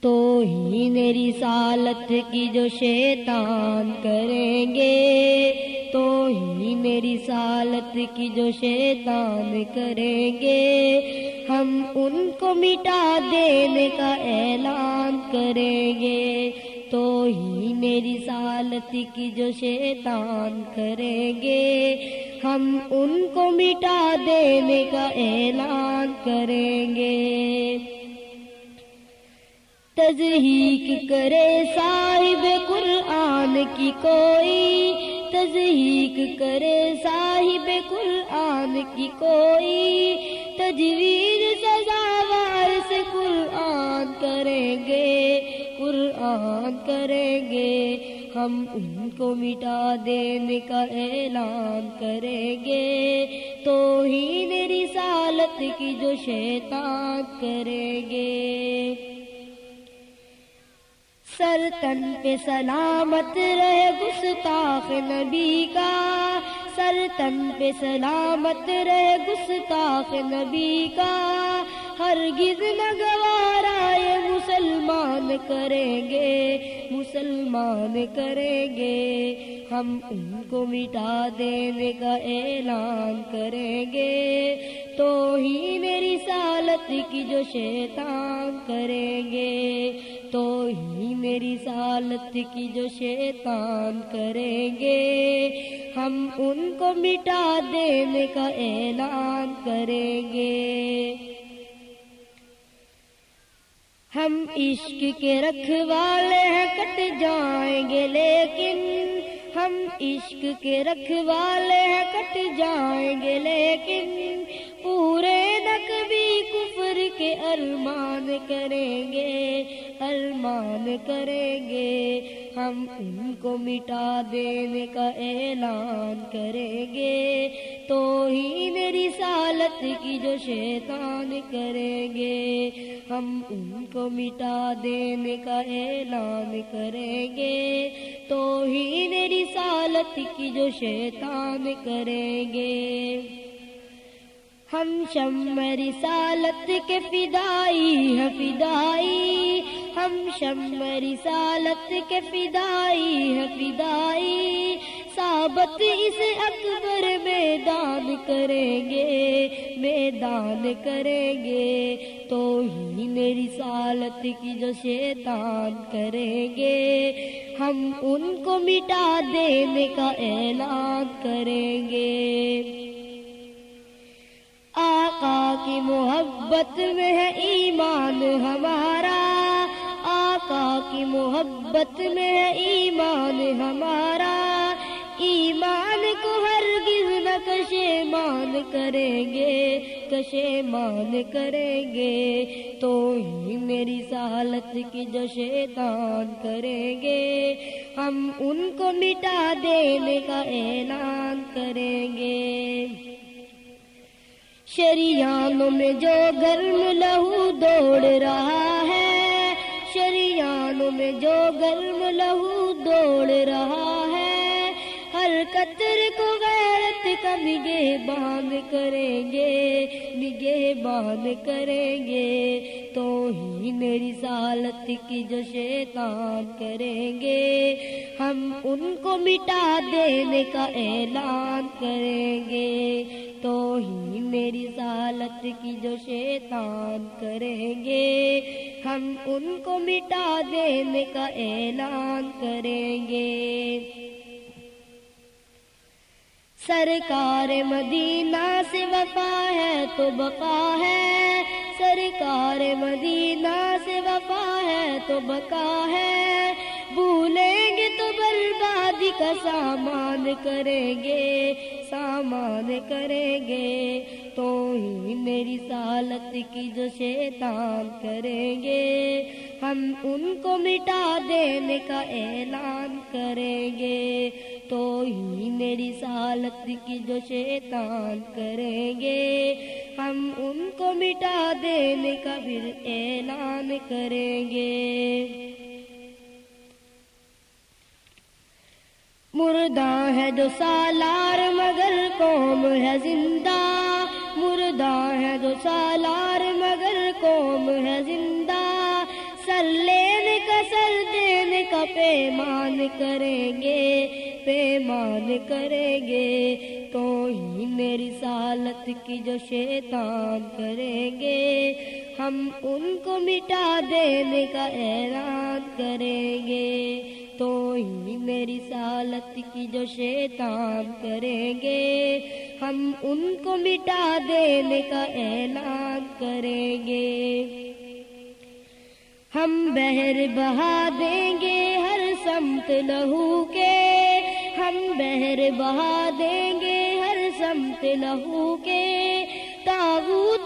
تو ہی میری سالت کی جو شیطان کریں گے، تو ہی میری سالت کی جو شیطان کریں گے۔ ہم ان کو مٹا دینے کا اعلان کریں گے، تو ہی میری سالت کی جو شیطان کریں گے۔ ہم ان کو مٹا دینے کا اعلان کریں گے۔ تزہیق کرے صاحب قرآن کی کوئی، تزہیق کرے صاحب قرآن کی کوئی۔ تجویز سزاوار سے قرآن کریں گے، قرآن کریں گے۔ ہم ان کو مٹا دینے کا اعلان کریں گے۔ تو ہی میری سالت کی جو شیطان کریں گے۔ سر تن پہ سلامت رہے گستاخ نبی کا۔ سر تن پہ سلامت رہے گستاخ نبی کا۔ ہر گز نگوارا یہ مسلمان کریں گے، مسلمان کریں گے۔ ہم ان کو مٹا دینے کا اعلان کریں گے۔ تو ہی میری سالت کی جو شیطان کریں گے۔ ہی سالت کی جو شیطان کریں گے، ہم ان کو مٹا دینے کا اعلان کریں گے۔ ہم عشق کے رکھوالے ہیں، کٹ جائیں گے، لیکن ہم عشق کے رکھوالے ہیں، کٹ جائیں گے، لیکن ارمان کریں گے، ارمان کریں گے۔ ہم ان کو مٹا دینے کا اعلان کریں گے۔ تو ہی میری سالت کی جو شیطان کریں گے۔ ہم ان کو مٹا دینے کا اعلان کریں گے۔ تو ہی میری سالت کی جو شیطان کریں گے۔ ہم شم رسالت کے فدائی ہے فدائی۔ ہم شم رسالت کے فدائی ہے فدائی۔ ثابت اس اکبر میدان کریں گے، میدان کریں گے۔ تو ہی میری سالت کی جو شیطان کریں گے۔ ہم ان کو مٹا دینے کا اعلان کریں گے۔ آقا کی محبت میں ہے ایمان ہمارا۔ آقا کی محبت میں ہے ایمان ہمارا۔ ایمان کو ہر نہ کشے مان کریں گے، کشے مان کریں گے۔ تو ہی میری سالت کی جو شیطان کریں گے۔ ہم ان کو مٹا دینے کا اعلان کریں گے۔ شریانوں میں جو گرم لہو دوڑ رہا ہے شریانوں میں جو گرم لہو دوڑ رہا ہے قطر کو غیرت کا نگہ باندھ کریں گے نگہ باندھ کریں گے۔ تو ہی میری سالت کی جو شیطان کریں گے۔ ہم ان کو مٹا دینے کا اعلان کریں گے۔ تو ہی میری سالت کی جو شیطان کریں گے۔ ہم ان کو مٹا دینے کا اعلان کریں گے۔ سرکار مدینہ سے وفا ہے تو بقا ہے۔ سرکار مدینہ سے وفا ہے تو بقا ہے۔ بھولیں گے تو بربادی کا سامان کریں گے۔ سامان کریں گے۔ تو ہی میری سالت کی جو شیطان کریں گے۔ ہم ان کو مٹا دینے کا اعلان کریں گے۔ تو ہی میری سالت کی جو شیطان کریں گے۔ ہم ان کو مٹا دینے کا پھر اعلان کریں گے۔ مردہ ہے جو سالار مگر قوم ہے زندہ۔ مردہ ہے جو سالار مگر قوم ہے زندہ۔ پیمان کریں گے، پیمان کریں گے۔ تو ہی میری سالت کی جو شیطان کریں گے۔ ہم ان کو مٹا دینے کا اعلان کریں گے۔ تو ہی میری سالت کی جو شیطان کریں گے۔ ہم ان کو مٹا دینے کا اعلان کریں گے۔ ہم بہر بہا دیں گے۔ سمت لہو کے ہم بہر بہا دیں گے ہر سمت لہو کے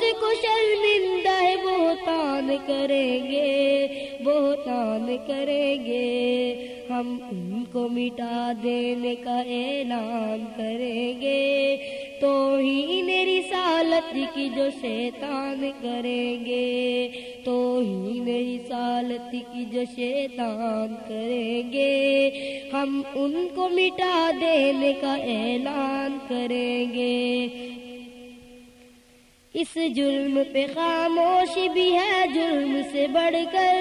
تابوت کو شرمندہ بہتان کریں گے بہتان کریں گے۔ ہم ان کو مٹا دینے کا اعلان کریں گے۔ تو ہی میری سالت کی جو شیطان کریں گے۔ تو ہی میری سالت کی جو شیطان کریں گے۔ ہم ان کو مٹا دینے کا اعلان کریں گے۔ اس جرم پہ خاموش بھی ہے، جرم سے بڑھ کر۔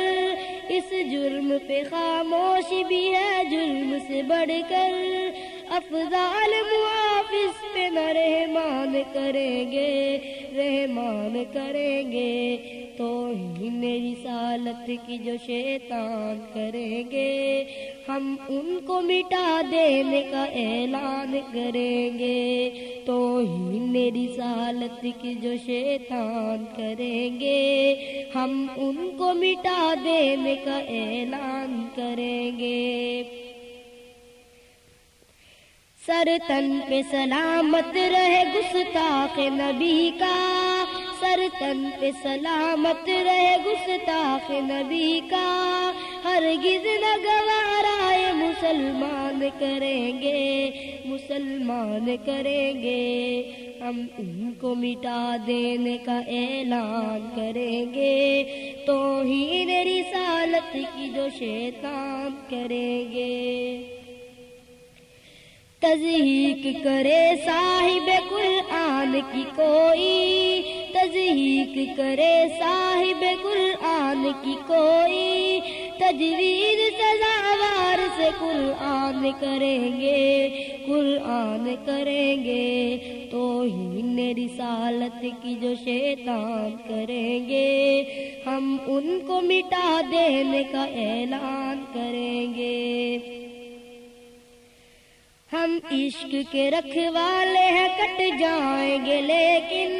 اس جرم پہ خاموش بھی ہے، جرم سے بڑھ کر۔ افضال محافظ پہ نہ رحمان کریں گے، رحمان کریں گے۔ تو ہی میری سالت کی جو شیطان کریں گے، ہم ان کو مٹا دینے کا اعلان کریں گے۔ تو ہی میری سالت کی جو شیطان کریں گے، ہم ان کو مٹا دینے کا اعلان کریں گے۔ سر تن پہ سلامت رہے گستاخ نبی کا۔ سر تن پہ سلامت رہے گستاخ نبی کا۔ ہر گز نہ گوارا مسلمان کریں گے، مسلمان کریں گے۔ ہم ان کو مٹا دینے کا اعلان کریں گے۔ تو ہی میری سالت کی جو شیطان کریں گے۔ تزہیق کرے صاحب قرآن کی کوئی، تزہیق کرے صاحب قرآن کی کوئی۔ تجوید سزاوار سے قرآن کریں گے، قرآن کریں گے۔ تو ہی میری سالت کی جو شیطان کریں گے، ہم ان کو مٹا دینے کا اعلان کریں گے۔ ہم عشق کے رکھوالے ہیں، کٹ جائیں گے، لیکن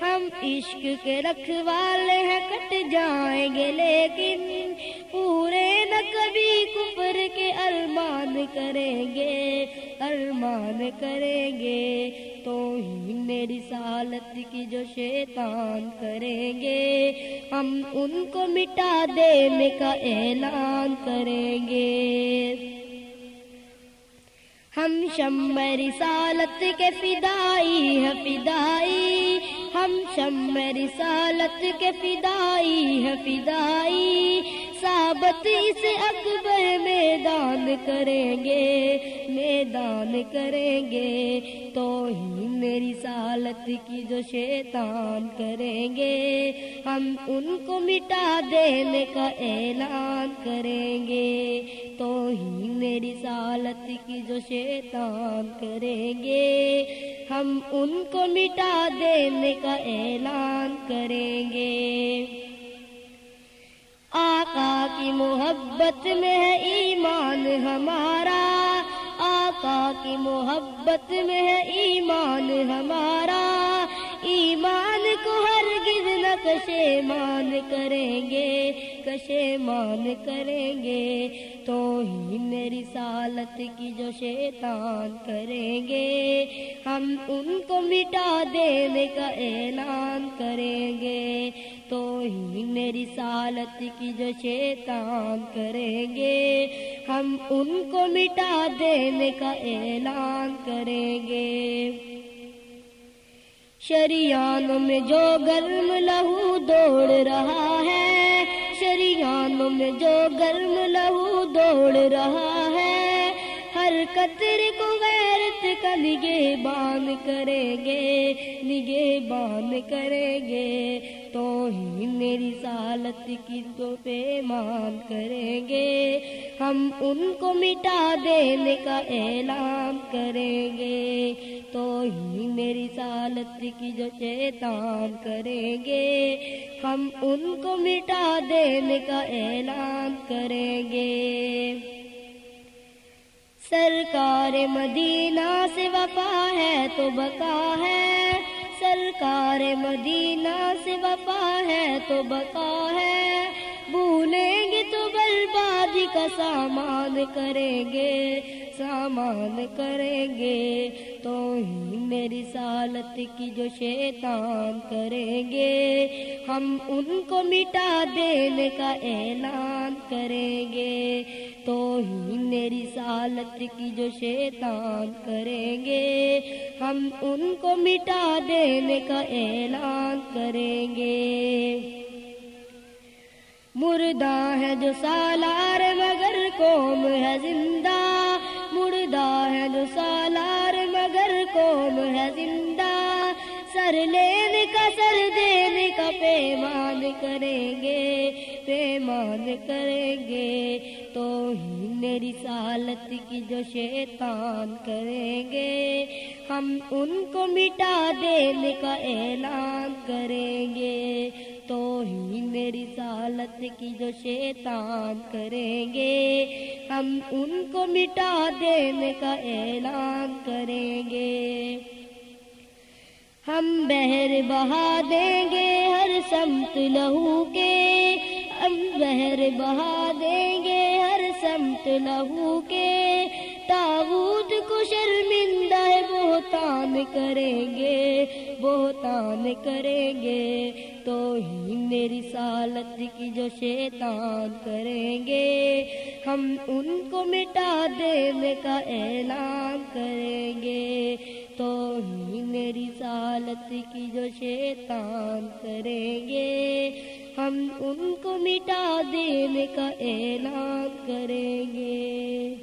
ہم عشق کے رکھوالے ہیں، کٹ جائیں گے، لیکن پورے نہ کبھی کفر کے ارمان کریں گے، ارمان کریں گے۔ تو ہی میری سالت کی جو شیطان کریں گے، ہم ان کو مٹا دینے کا اعلان کریں گے۔ ہم شمع رسالت کے فدائی ہے فدائی۔ ہم شمع رسالت کے فدائی ہے فدائی۔ ثابت اس اکبر میدان کریں گے، میدان کریں گے۔ تو ہی میری سالت کی جو شیطان کریں گے۔ ہم ان کو مٹا دینے کا اعلان کریں گے۔ تو ہی میری سالت کی جو شیطان کریں گے۔ ہم ان کو مٹا دینے کا اعلان کریں گے۔ آقا کی محبت میں ہے ایمان ہمارا آقا کی محبت میں ہے ایمان ہمارا ایمان کو ہر نہ کشے مان کریں گے کشے مان کریں گے۔ تو ہی میری سالت کی جو شیطان کریں گے۔ ہم ان کو مٹا دینے کا اعلان کریں گے۔ تو ہی میری سالت کی جو شیطان کریں گے۔ ہم ان کو مٹا دینے کا اعلان کریں گے۔ شریانوں میں جو گرم لہو دوڑ رہا ہے شریانوں میں جو گرم لہو دوڑ رہا ہے، ہر قطر کو غیرت کا نگے بان کریں گے، نگے بان کریں گے۔ تو ہی میری سالت کی تو پیمان کریں گے۔ ہم ان کو مٹا دینے کا اعلان کریں گے۔ تو ہی میری سالت کی جو شیطان کریں گے۔ ہم ان کو مٹا دینے کا اعلان کریں گے۔ سرکار مدینہ سے وفا ہے تو بقا ہے۔ سرکار مدینہ سے وفا ہے تو بقا ہے۔ بھولیں گے تو بربادی کا سامان کریں گے، سامان کریں گے۔ تو ہی میری سالت کی جو شیطان کریں گے۔ ہم ان کو مٹا دینے کا اعلان کریں گے۔ تو ہی میری سالت کی جو شیطان کریں گے۔ ہم ان کو مٹا دینے کا اعلان کریں گے۔ مردہ ہے جو سالار مگر قوم ہے زندہ مردہ ہے جو سالار مگر قوم ہے زندہ سر لینے کا سر دینے کا پیمان کریں گے، پیمان کریں گے۔ تو ہی میری سالت کی جو شیطان کریں گے۔ ہم ان کو مٹا دینے کا اعلان کریں گے۔ تو ہی میری سالت کی جو شیطان کریں گے ہم ان کو مٹا دینے کا اعلان کریں گے ہم بہر بہا دیں گے ہر سمت لہو کے ہم بہر بہا دیں گے ہر سمت لہو کے تاغوت کو شرمندہ بہتان کریں گے بہتان کریں گے تو ہی میری سالت کی جو شیطان کریں گے۔ ہم ان کو مٹا دینے کا اعلان کریں گے۔ تو ہی میری سالت کی جو شیطان کریں گے۔ ہم ان کو مٹا دینے کا اعلان کریں گے۔